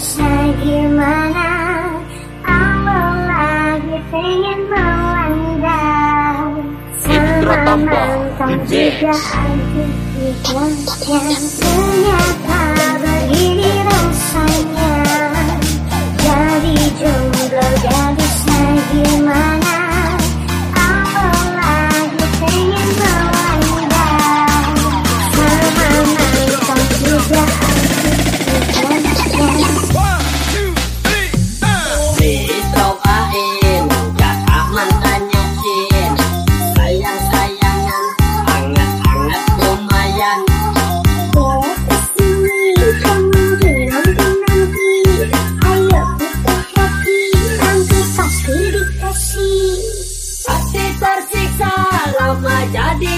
bisa gimana Allah lagi pengen melanda Sama mantan juga aku pikirkan Ternyata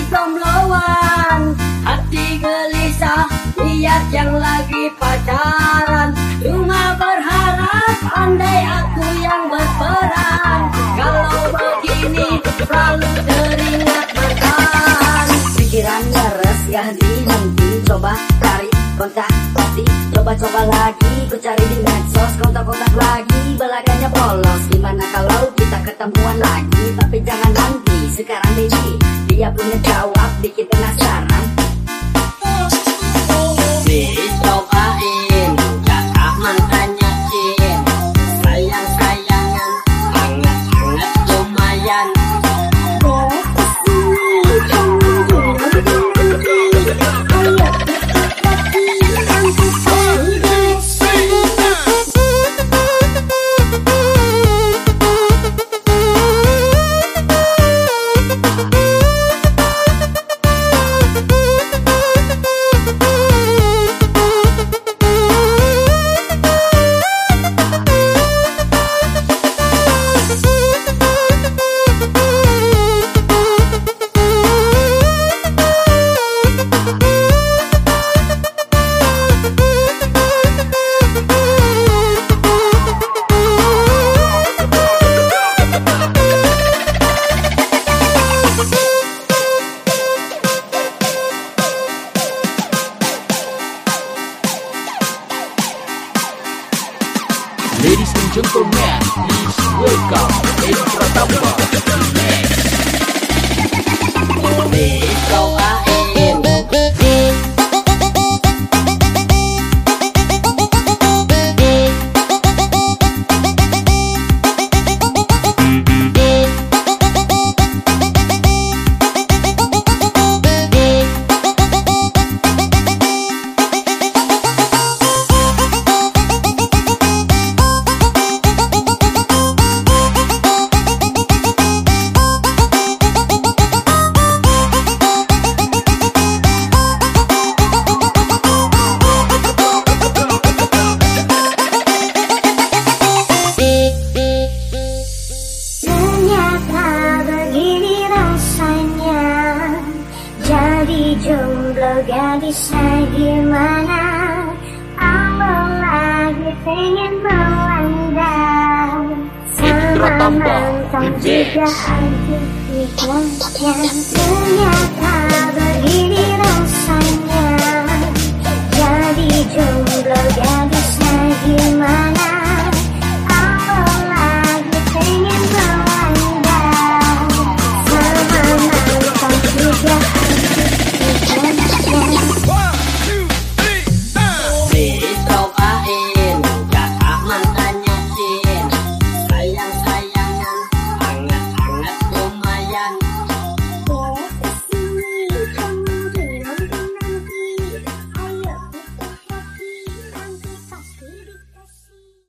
jadi jombloan Hati gelisah lihat yang lagi pacaran. Cuma berharap andai aku yang berperan. Kalau begini selalu teringat mantan Pikiran ngeres gak Coba cari kontak pasti. Coba-coba lagi ku cari di medsos Kontak-kontak lagi. Belakangnya polos Gimana kalau kita ketemuan lagi やぶネタをアップできた gentlemen, please welcome Edi Pratamba juga bisa gimana? Aku lagi pengen melanda Sama mantan juga aku Yang ternyata begini rasanya. Jadi jomblo gak bisa gimana?